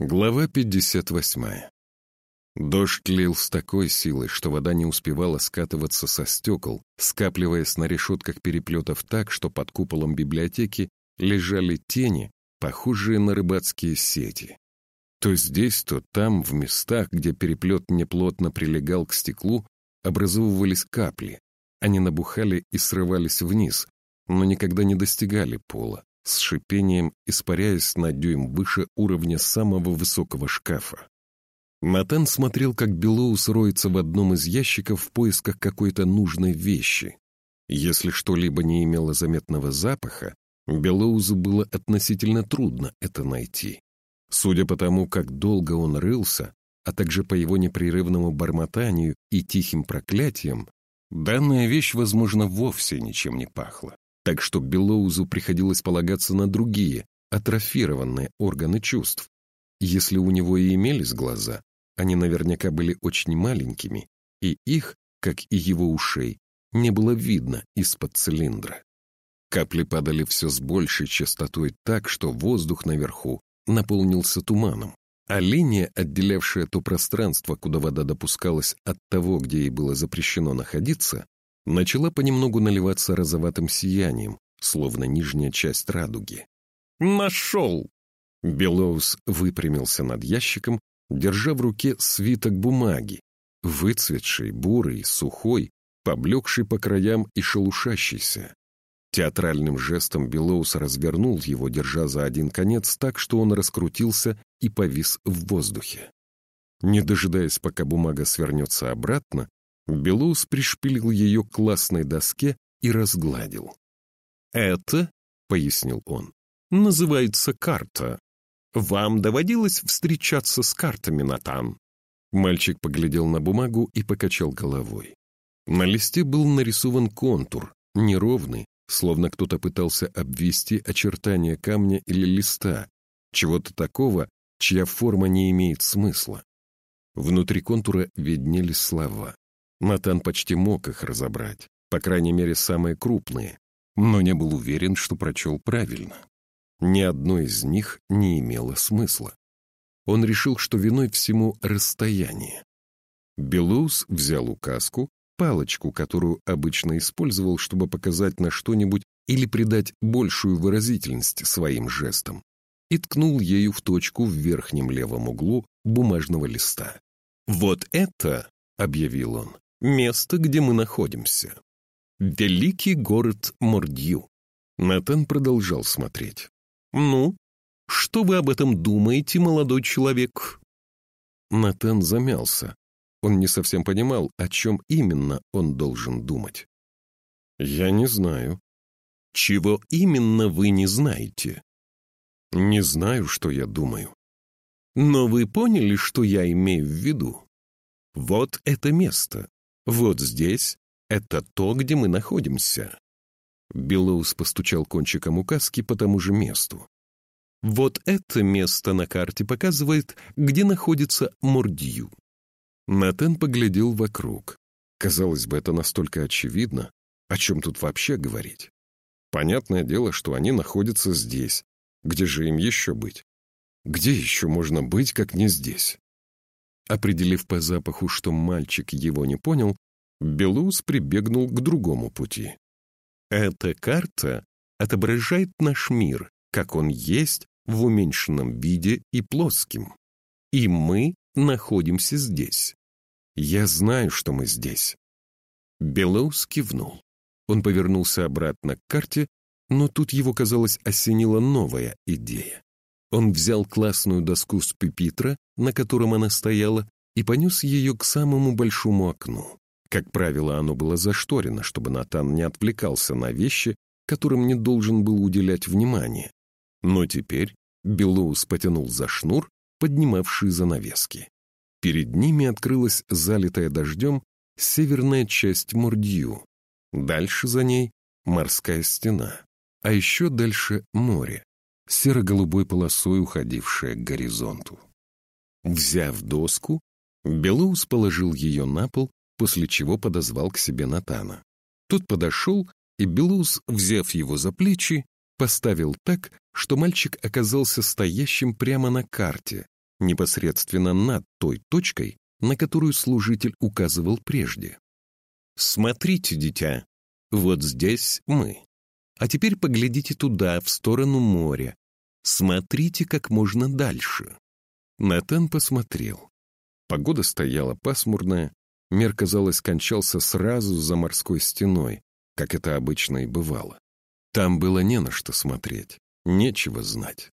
Глава 58. Дождь лил с такой силой, что вода не успевала скатываться со стекол, скапливаясь на решетках переплетов так, что под куполом библиотеки лежали тени, похожие на рыбацкие сети. То здесь, то там, в местах, где переплет неплотно прилегал к стеклу, образовывались капли. Они набухали и срывались вниз, но никогда не достигали пола с шипением испаряясь на дюйм выше уровня самого высокого шкафа. Натан смотрел, как Белоус роется в одном из ящиков в поисках какой-то нужной вещи. Если что-либо не имело заметного запаха, Белоузу было относительно трудно это найти. Судя по тому, как долго он рылся, а также по его непрерывному бормотанию и тихим проклятиям, данная вещь, возможно, вовсе ничем не пахла так что Белоузу приходилось полагаться на другие, атрофированные органы чувств. Если у него и имелись глаза, они наверняка были очень маленькими, и их, как и его ушей, не было видно из-под цилиндра. Капли падали все с большей частотой так, что воздух наверху наполнился туманом, а линия, отделявшая то пространство, куда вода допускалась от того, где ей было запрещено находиться, начала понемногу наливаться розоватым сиянием, словно нижняя часть радуги. «Нашел!» Белоус выпрямился над ящиком, держа в руке свиток бумаги, выцветший, бурый, сухой, поблекший по краям и шелушащийся. Театральным жестом Белоус развернул его, держа за один конец так, что он раскрутился и повис в воздухе. Не дожидаясь, пока бумага свернется обратно, Белоус пришпилил ее к классной доске и разгладил. «Это, — пояснил он, — называется карта. Вам доводилось встречаться с картами, Натан?» Мальчик поглядел на бумагу и покачал головой. На листе был нарисован контур, неровный, словно кто-то пытался обвести очертания камня или листа, чего-то такого, чья форма не имеет смысла. Внутри контура виднелись слова. Натан почти мог их разобрать, по крайней мере, самые крупные, но не был уверен, что прочел правильно. Ни одно из них не имело смысла. Он решил, что виной всему расстояние. Белоус взял указку, палочку, которую обычно использовал, чтобы показать на что-нибудь или придать большую выразительность своим жестам, и ткнул ею в точку в верхнем левом углу бумажного листа. «Вот это», — объявил он, место, где мы находимся. Великий город Мордью. Натан продолжал смотреть. «Ну, что вы об этом думаете, молодой человек?» Натан замялся. Он не совсем понимал, о чем именно он должен думать. «Я не знаю». «Чего именно вы не знаете?» «Не знаю, что я думаю». «Но вы поняли, что я имею в виду?» «Вот это место. Вот здесь — это то, где мы находимся. Белоус постучал кончиком указки по тому же месту. Вот это место на карте показывает, где находится Мордью. Натан поглядел вокруг. Казалось бы, это настолько очевидно. О чем тут вообще говорить? Понятное дело, что они находятся здесь. Где же им еще быть? Где еще можно быть, как не здесь? Определив по запаху, что мальчик его не понял, Белус прибегнул к другому пути. Эта карта отображает наш мир, как он есть в уменьшенном виде и плоским. И мы находимся здесь. Я знаю, что мы здесь. Белоус кивнул. Он повернулся обратно к карте, но тут его, казалось, осенила новая идея. Он взял классную доску с пюпитра, на котором она стояла, и понес ее к самому большому окну. Как правило, оно было зашторено, чтобы Натан не отвлекался на вещи, которым не должен был уделять внимание. Но теперь Белоус потянул за шнур, поднимавший занавески. Перед ними открылась залитая дождем северная часть Мордью. Дальше за ней морская стена, а еще дальше море, серо-голубой полосой уходившее к горизонту. Взяв доску, Белоус положил ее на пол, после чего подозвал к себе Натана. Тот подошел, и Белоус, взяв его за плечи, поставил так, что мальчик оказался стоящим прямо на карте, непосредственно над той точкой, на которую служитель указывал прежде. «Смотрите, дитя, вот здесь мы. А теперь поглядите туда, в сторону моря. Смотрите как можно дальше». Натан посмотрел. Погода стояла пасмурная, мир, казалось, кончался сразу за морской стеной, как это обычно и бывало. Там было не на что смотреть, нечего знать.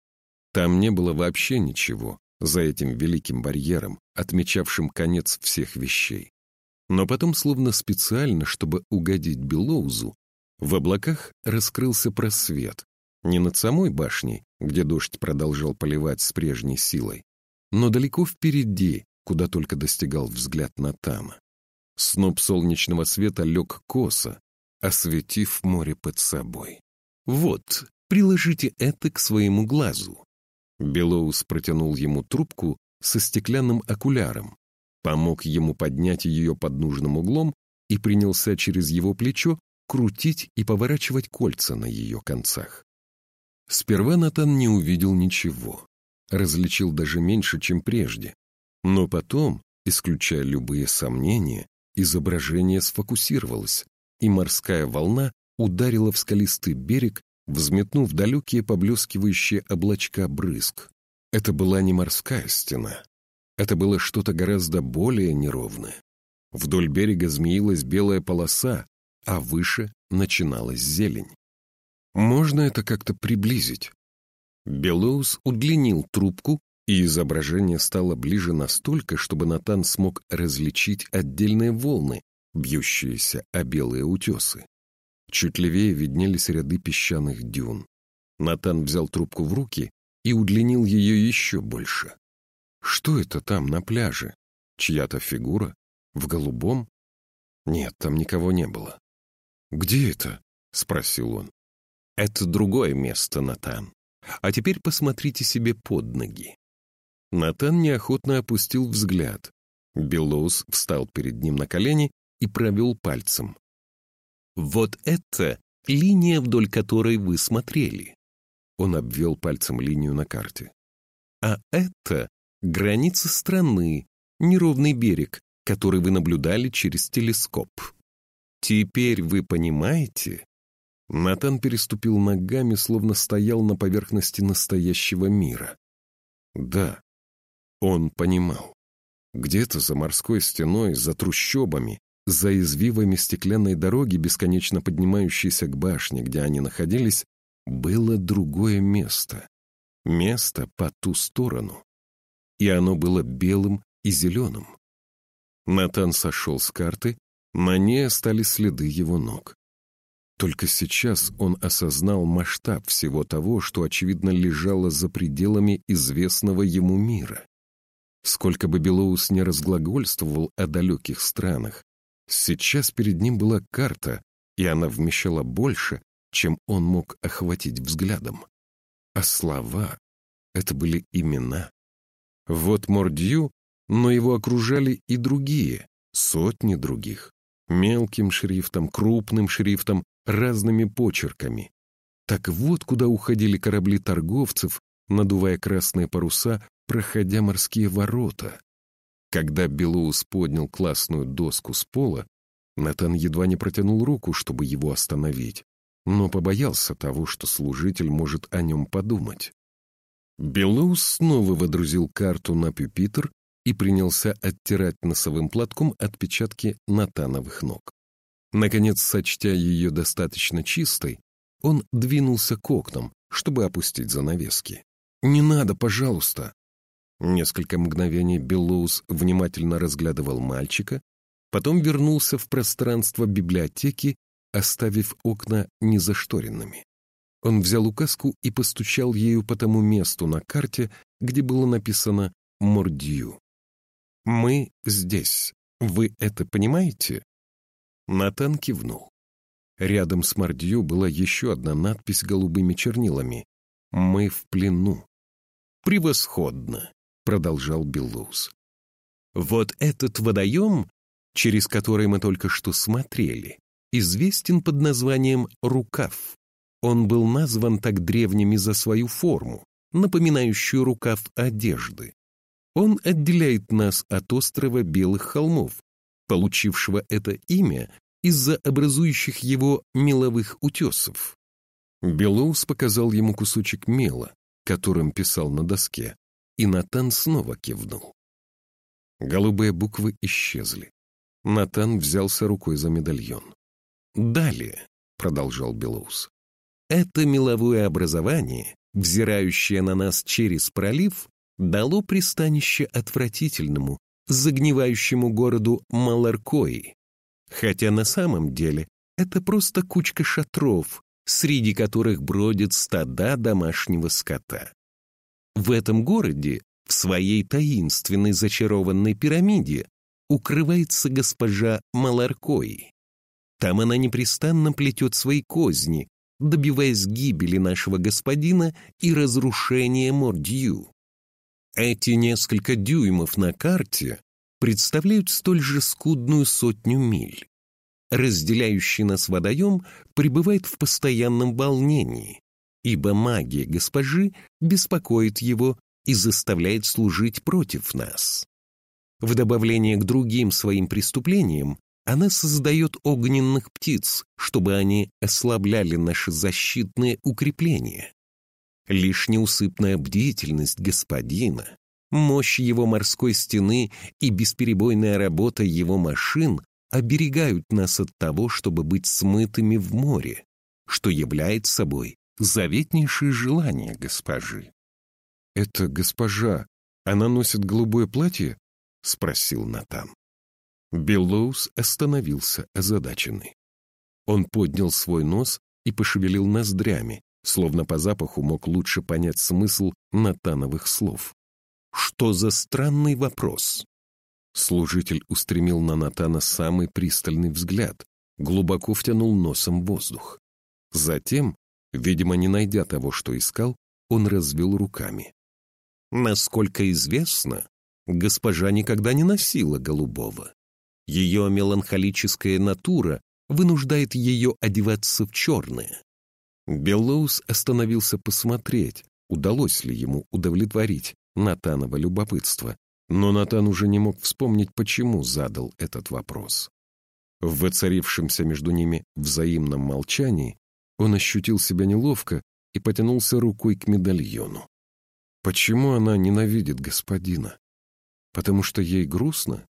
Там не было вообще ничего за этим великим барьером, отмечавшим конец всех вещей. Но потом, словно специально, чтобы угодить Белоузу, в облаках раскрылся просвет, не над самой башней, где дождь продолжал поливать с прежней силой, но далеко впереди, куда только достигал взгляд Натана. Сноп солнечного света лег косо, осветив море под собой. «Вот, приложите это к своему глазу». Белоус протянул ему трубку со стеклянным окуляром, помог ему поднять ее под нужным углом и принялся через его плечо крутить и поворачивать кольца на ее концах. Сперва Натан не увидел ничего, различил даже меньше, чем прежде, но потом, исключая любые сомнения, изображение сфокусировалось, и морская волна ударила в скалистый берег, взметнув далекие поблескивающие облачка брызг. Это была не морская стена. Это было что-то гораздо более неровное. Вдоль берега змеилась белая полоса, а выше начиналась зелень. Можно это как-то приблизить? Белоус удлинил трубку, и изображение стало ближе настолько, чтобы Натан смог различить отдельные волны, бьющиеся о белые утесы. Чуть левее виднелись ряды песчаных дюн. Натан взял трубку в руки и удлинил ее еще больше. Что это там на пляже? Чья-то фигура? В голубом? Нет, там никого не было. «Где это?» — спросил он. «Это другое место, Натан. А теперь посмотрите себе под ноги». Натан неохотно опустил взгляд. Белоус встал перед ним на колени и провел пальцем. «Вот это линия, вдоль которой вы смотрели». Он обвел пальцем линию на карте. «А это граница страны, неровный берег, который вы наблюдали через телескоп. Теперь вы понимаете?» Натан переступил ногами, словно стоял на поверхности настоящего мира. Да, он понимал. Где-то за морской стеной, за трущобами, за извивами стеклянной дороги, бесконечно поднимающейся к башне, где они находились, было другое место. Место по ту сторону. И оно было белым и зеленым. Натан сошел с карты, на ней остались следы его ног. Только сейчас он осознал масштаб всего того, что, очевидно, лежало за пределами известного ему мира. Сколько бы Белоус не разглагольствовал о далеких странах, Сейчас перед ним была карта, и она вмещала больше, чем он мог охватить взглядом. А слова — это были имена. Вот Мордью, но его окружали и другие, сотни других. Мелким шрифтом, крупным шрифтом, разными почерками. Так вот куда уходили корабли торговцев, надувая красные паруса, проходя морские ворота. Когда Белоус поднял классную доску с пола, Натан едва не протянул руку, чтобы его остановить, но побоялся того, что служитель может о нем подумать. Белоус снова водрузил карту на пюпитр и принялся оттирать носовым платком отпечатки Натановых ног. Наконец, сочтя ее достаточно чистой, он двинулся к окнам, чтобы опустить занавески. «Не надо, пожалуйста!» Несколько мгновений Беллоус внимательно разглядывал мальчика, потом вернулся в пространство библиотеки, оставив окна незашторенными. Он взял указку и постучал ею по тому месту на карте, где было написано «Мордью». «Мы здесь. Вы это понимаете?» Натан кивнул. Рядом с Мордью была еще одна надпись голубыми чернилами «Мы в плену». «Превосходно!» продолжал Беллоус. Вот этот водоем, через который мы только что смотрели, известен под названием «рукав». Он был назван так древними за свою форму, напоминающую рукав одежды. Он отделяет нас от острова Белых холмов, получившего это имя из-за образующих его меловых утесов. Белоус показал ему кусочек мела, которым писал на доске, и Натан снова кивнул. Голубые буквы исчезли. Натан взялся рукой за медальон. «Далее», — продолжал Белоус, — «это меловое образование, взирающее на нас через пролив, дало пристанище отвратительному, загнивающему городу Маларкои, хотя на самом деле это просто кучка шатров, среди которых бродят стада домашнего скота. В этом городе, в своей таинственной зачарованной пирамиде, укрывается госпожа Маларкои. Там она непрестанно плетет свои козни, добиваясь гибели нашего господина и разрушения Мордью. Эти несколько дюймов на карте представляют столь же скудную сотню миль. Разделяющий нас водоем пребывает в постоянном волнении, ибо магия госпожи беспокоит его и заставляет служить против нас. В добавление к другим своим преступлениям она создает огненных птиц, чтобы они ослабляли наши защитные укрепления. Лишь неусыпная бдительность господина, мощь его морской стены и бесперебойная работа его машин оберегают нас от того, чтобы быть смытыми в море, что является собой заветнейшее желание госпожи. «Это госпожа, она носит голубое платье?» — спросил Натан. Беллоус остановился озадаченный. Он поднял свой нос и пошевелил ноздрями, словно по запаху мог лучше понять смысл Натановых слов. «Что за странный вопрос?» Служитель устремил на Натана самый пристальный взгляд, глубоко втянул носом воздух. Затем, видимо, не найдя того, что искал, он развел руками. Насколько известно, госпожа никогда не носила голубого. Ее меланхолическая натура вынуждает ее одеваться в черное. Беллоус остановился посмотреть, удалось ли ему удовлетворить Натанова любопытство, но Натан уже не мог вспомнить, почему задал этот вопрос. В воцарившемся между ними взаимном молчании он ощутил себя неловко и потянулся рукой к медальону. Почему она ненавидит господина? Потому что ей грустно?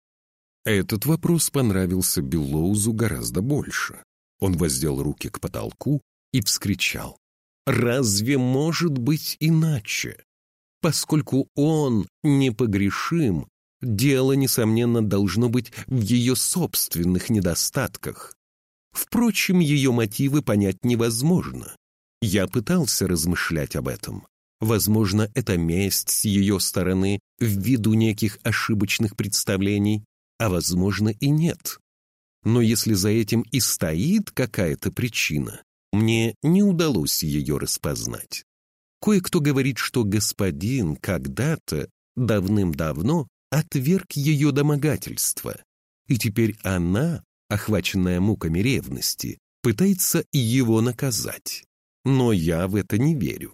Этот вопрос понравился Беллоузу гораздо больше. Он воздел руки к потолку и вскричал. «Разве может быть иначе? Поскольку он непогрешим, дело, несомненно, должно быть в ее собственных недостатках. Впрочем, ее мотивы понять невозможно. Я пытался размышлять об этом. Возможно, это месть с ее стороны ввиду неких ошибочных представлений, а возможно и нет. Но если за этим и стоит какая-то причина, мне не удалось ее распознать. Кое-кто говорит, что господин когда-то, давным-давно, отверг ее домогательство, и теперь она, охваченная муками ревности, пытается его наказать. Но я в это не верю.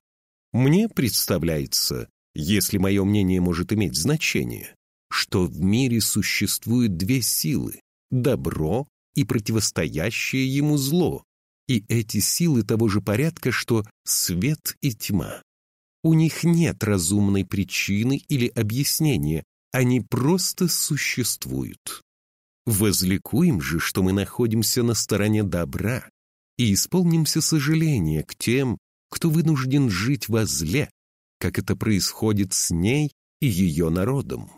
Мне представляется, если мое мнение может иметь значение, что в мире существуют две силы — добро и противостоящее ему зло, и эти силы того же порядка, что свет и тьма. У них нет разумной причины или объяснения, они просто существуют. Возликуем же, что мы находимся на стороне добра, и исполнимся сожаления к тем, кто вынужден жить во зле, как это происходит с ней и ее народом.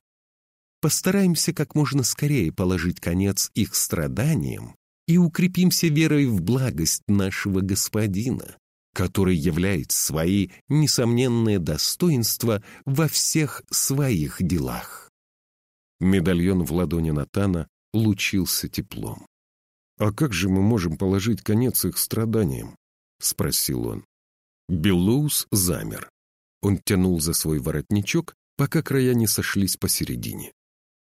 Постараемся как можно скорее положить конец их страданиям и укрепимся верой в благость нашего Господина, который является свои несомненные достоинства во всех своих делах. Медальон в ладони Натана лучился теплом. «А как же мы можем положить конец их страданиям?» — спросил он. Беллоус замер. Он тянул за свой воротничок, пока края не сошлись посередине.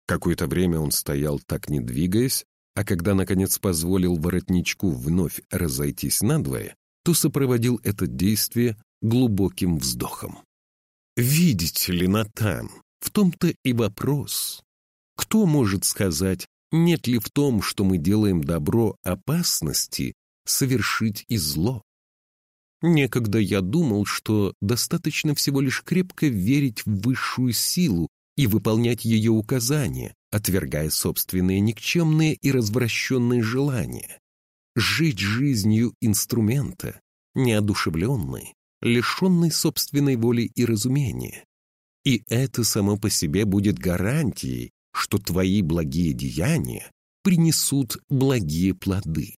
Какое-то время он стоял так не двигаясь, а когда, наконец, позволил воротничку вновь разойтись надвое, то сопроводил это действие глубоким вздохом. «Видите ли, Натан, В том-то и вопрос. Кто может сказать, нет ли в том, что мы делаем добро, опасности совершить и зло? Некогда я думал, что достаточно всего лишь крепко верить в высшую силу и выполнять ее указания, отвергая собственные никчемные и развращенные желания. Жить жизнью инструмента, неодушевленной, лишенной собственной воли и разумения. И это само по себе будет гарантией, что твои благие деяния принесут благие плоды.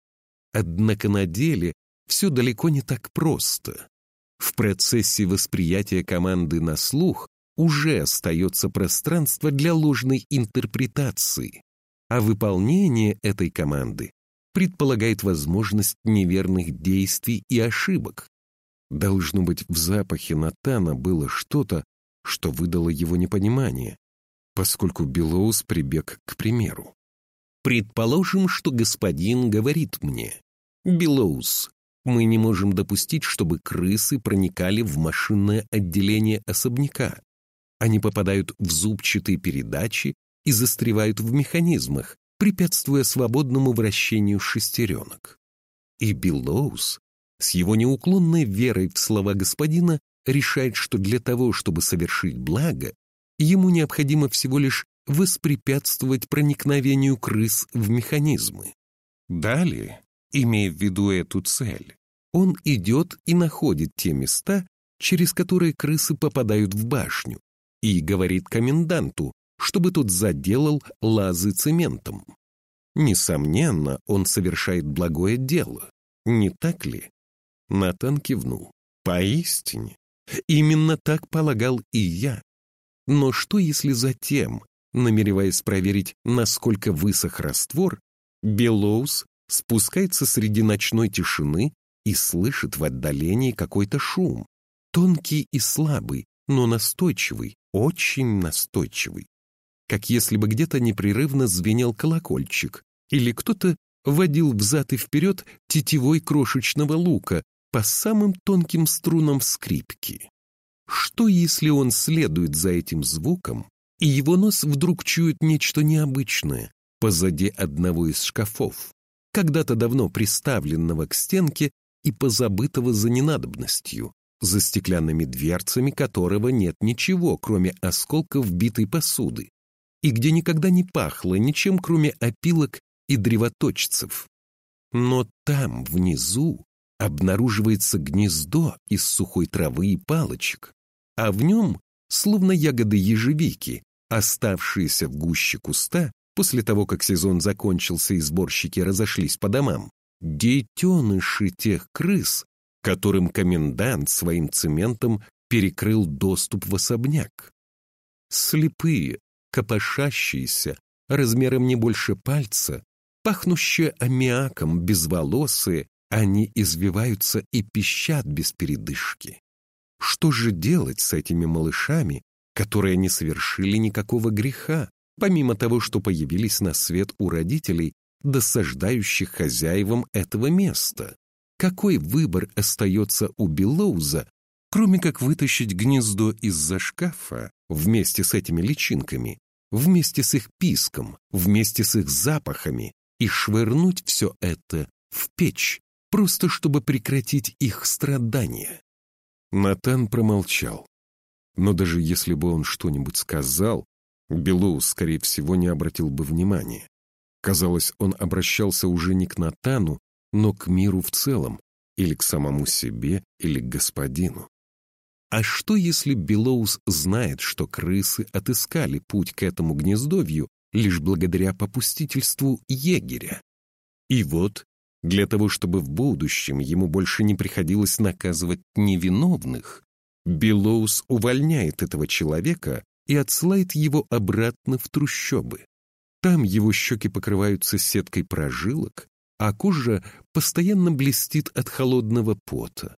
Однако на деле все далеко не так просто. В процессе восприятия команды на слух уже остается пространство для ложной интерпретации, а выполнение этой команды предполагает возможность неверных действий и ошибок. Должно быть, в запахе Натана было что-то, что выдало его непонимание, поскольку Белоус прибег к примеру. «Предположим, что господин говорит мне, Белоус, мы не можем допустить, чтобы крысы проникали в машинное отделение особняка. Они попадают в зубчатые передачи и застревают в механизмах, препятствуя свободному вращению шестеренок. И Биллоус с его неуклонной верой в слова господина решает, что для того, чтобы совершить благо, ему необходимо всего лишь воспрепятствовать проникновению крыс в механизмы. Далее Имея в виду эту цель, он идет и находит те места, через которые крысы попадают в башню, и говорит коменданту, чтобы тот заделал лазы цементом. Несомненно, он совершает благое дело, не так ли? Натан кивнул. Поистине. Именно так полагал и я. Но что если затем, намереваясь проверить, насколько высох раствор, Белоус спускается среди ночной тишины и слышит в отдалении какой-то шум. Тонкий и слабый, но настойчивый, очень настойчивый. Как если бы где-то непрерывно звенел колокольчик, или кто-то водил взад и вперед тетивой крошечного лука по самым тонким струнам скрипки. Что, если он следует за этим звуком, и его нос вдруг чует нечто необычное позади одного из шкафов? когда-то давно приставленного к стенке и позабытого за ненадобностью, за стеклянными дверцами которого нет ничего, кроме осколков битой посуды, и где никогда не пахло ничем, кроме опилок и древоточцев. Но там, внизу, обнаруживается гнездо из сухой травы и палочек, а в нем, словно ягоды ежевики, оставшиеся в гуще куста, после того, как сезон закончился и сборщики разошлись по домам, детеныши тех крыс, которым комендант своим цементом перекрыл доступ в особняк. Слепые, копошащиеся, размером не больше пальца, пахнущие аммиаком, безволосые, они извиваются и пищат без передышки. Что же делать с этими малышами, которые не совершили никакого греха, помимо того, что появились на свет у родителей, досаждающих хозяевам этого места. Какой выбор остается у Белоуза, кроме как вытащить гнездо из-за шкафа вместе с этими личинками, вместе с их писком, вместе с их запахами и швырнуть все это в печь, просто чтобы прекратить их страдания? Натан промолчал. Но даже если бы он что-нибудь сказал, Белоус, скорее всего, не обратил бы внимания. Казалось, он обращался уже не к Натану, но к миру в целом, или к самому себе, или к господину. А что, если Белоус знает, что крысы отыскали путь к этому гнездовью лишь благодаря попустительству егеря? И вот, для того, чтобы в будущем ему больше не приходилось наказывать невиновных, Белоус увольняет этого человека и отсылает его обратно в трущобы. Там его щеки покрываются сеткой прожилок, а кожа постоянно блестит от холодного пота.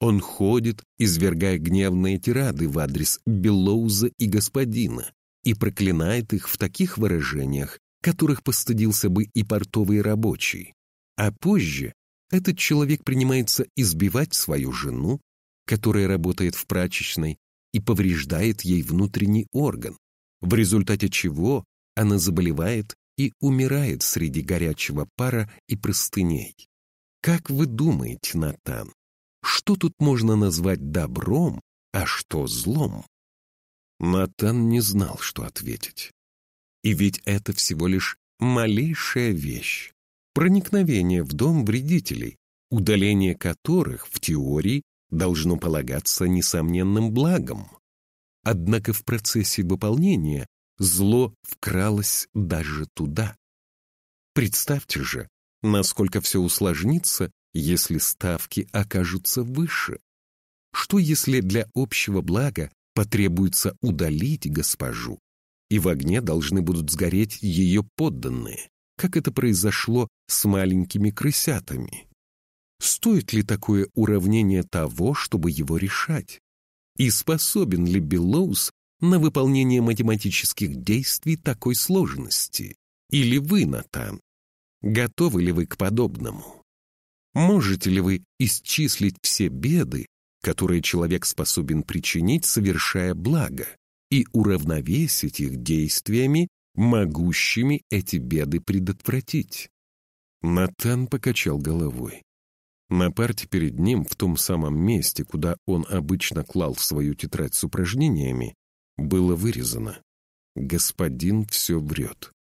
Он ходит, извергая гневные тирады в адрес Белоуза и господина и проклинает их в таких выражениях, которых постыдился бы и портовый рабочий. А позже этот человек принимается избивать свою жену, которая работает в прачечной, и повреждает ей внутренний орган, в результате чего она заболевает и умирает среди горячего пара и простыней. Как вы думаете, Натан, что тут можно назвать добром, а что злом? Натан не знал, что ответить. И ведь это всего лишь малейшая вещь. Проникновение в дом вредителей, удаление которых, в теории, должно полагаться несомненным благом. Однако в процессе выполнения зло вкралось даже туда. Представьте же, насколько все усложнится, если ставки окажутся выше. Что если для общего блага потребуется удалить госпожу, и в огне должны будут сгореть ее подданные, как это произошло с маленькими крысятами? Стоит ли такое уравнение того, чтобы его решать? И способен ли Беллоус на выполнение математических действий такой сложности? Или вы, Натан, готовы ли вы к подобному? Можете ли вы исчислить все беды, которые человек способен причинить, совершая благо, и уравновесить их действиями, могущими эти беды предотвратить? Натан покачал головой. На парте перед ним, в том самом месте, куда он обычно клал свою тетрадь с упражнениями, было вырезано «Господин все врет».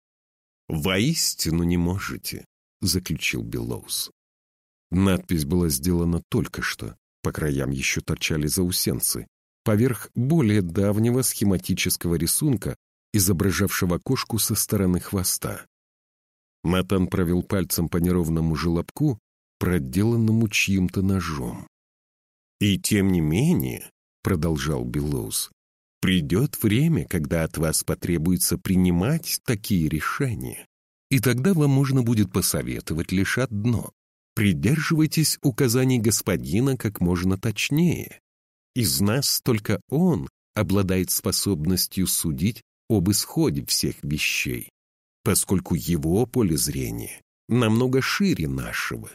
«Воистину не можете», — заключил Беллоус. Надпись была сделана только что, по краям еще торчали заусенцы, поверх более давнего схематического рисунка, изображавшего кошку со стороны хвоста. Натан провел пальцем по неровному желобку, проделанному чьим-то ножом. «И тем не менее», — продолжал Белоус, «придет время, когда от вас потребуется принимать такие решения, и тогда вам можно будет посоветовать лишь одно — придерживайтесь указаний господина как можно точнее. Из нас только он обладает способностью судить об исходе всех вещей, поскольку его поле зрения намного шире нашего.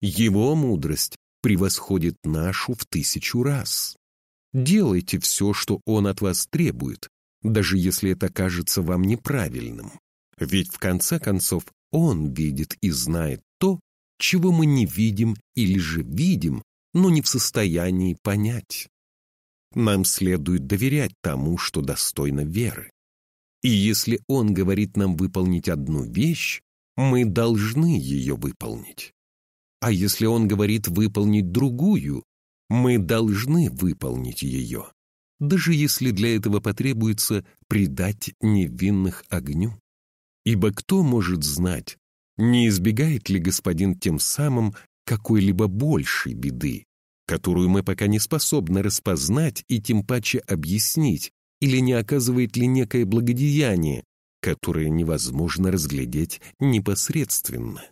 Его мудрость превосходит нашу в тысячу раз. Делайте все, что он от вас требует, даже если это кажется вам неправильным. Ведь в конце концов он видит и знает то, чего мы не видим или же видим, но не в состоянии понять. Нам следует доверять тому, что достойно веры. И если он говорит нам выполнить одну вещь, мы должны ее выполнить. А если он говорит выполнить другую, мы должны выполнить ее, даже если для этого потребуется предать невинных огню. Ибо кто может знать, не избегает ли господин тем самым какой-либо большей беды, которую мы пока не способны распознать и тем паче объяснить, или не оказывает ли некое благодеяние, которое невозможно разглядеть непосредственно.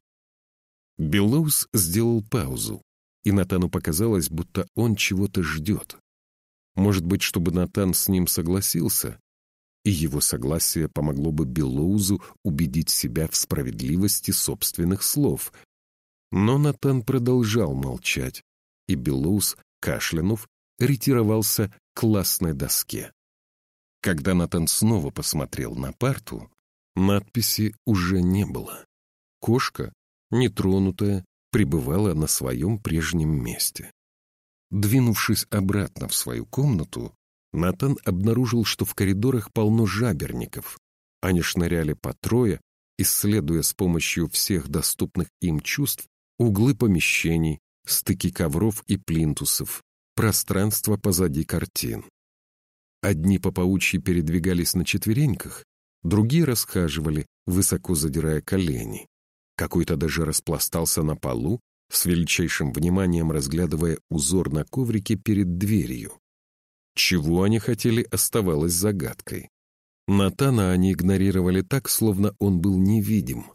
Белоус сделал паузу, и Натану показалось, будто он чего-то ждет. Может быть, чтобы Натан с ним согласился, и его согласие помогло бы Белоузу убедить себя в справедливости собственных слов. Но Натан продолжал молчать, и Белоуз, кашлянув, ретировался к классной доске. Когда Натан снова посмотрел на парту, надписи уже не было. Кошка нетронутая, пребывала на своем прежнем месте. Двинувшись обратно в свою комнату, Натан обнаружил, что в коридорах полно жаберников. Они шныряли по трое, исследуя с помощью всех доступных им чувств углы помещений, стыки ковров и плинтусов, пространство позади картин. Одни по паучьи передвигались на четвереньках, другие расхаживали, высоко задирая колени. Какой-то даже распластался на полу, с величайшим вниманием разглядывая узор на коврике перед дверью. Чего они хотели, оставалось загадкой. Натана они игнорировали так, словно он был невидим.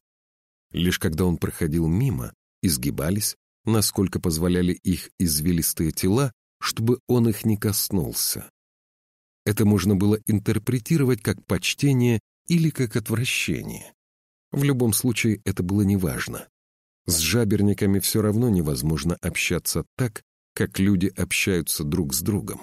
Лишь когда он проходил мимо, изгибались, насколько позволяли их извилистые тела, чтобы он их не коснулся. Это можно было интерпретировать как почтение или как отвращение. В любом случае это было неважно. С жаберниками все равно невозможно общаться так, как люди общаются друг с другом.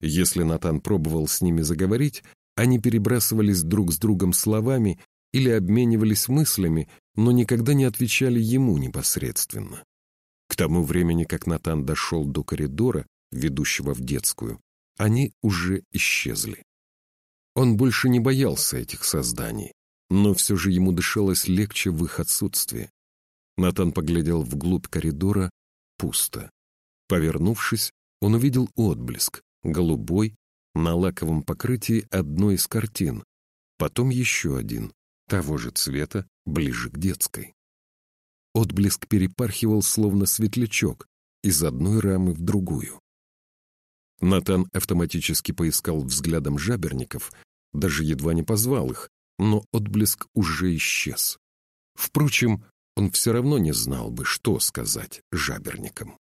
Если Натан пробовал с ними заговорить, они перебрасывались друг с другом словами или обменивались мыслями, но никогда не отвечали ему непосредственно. К тому времени, как Натан дошел до коридора, ведущего в детскую, они уже исчезли. Он больше не боялся этих созданий, но все же ему дышалось легче в их отсутствии. Натан поглядел вглубь коридора, пусто. Повернувшись, он увидел отблеск, голубой, на лаковом покрытии одной из картин, потом еще один, того же цвета, ближе к детской. Отблеск перепархивал словно светлячок из одной рамы в другую. Натан автоматически поискал взглядом жаберников, даже едва не позвал их, но отблеск уже исчез. Впрочем, он все равно не знал бы, что сказать жаберникам.